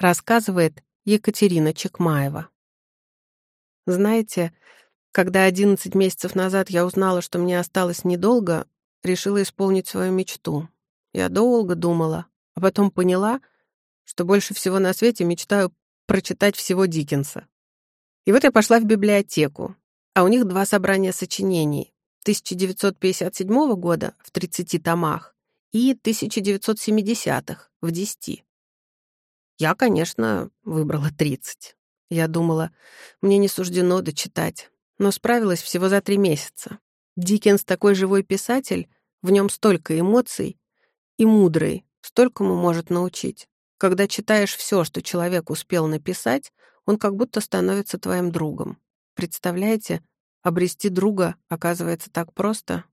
Рассказывает Екатерина Чекмаева. Знаете, когда 11 месяцев назад я узнала, что мне осталось недолго, решила исполнить свою мечту. Я долго думала, а потом поняла, что больше всего на свете мечтаю прочитать всего Диккенса. И вот я пошла в библиотеку, а у них два собрания сочинений 1957 года в 30 томах и 1970-х в 10. Я, конечно, выбрала 30. Я думала, мне не суждено дочитать, но справилась всего за три месяца. Диккенс такой живой писатель, в нем столько эмоций, и мудрый, столькому может научить. Когда читаешь все, что человек успел написать, он как будто становится твоим другом. Представляете, обрести друга оказывается так просто.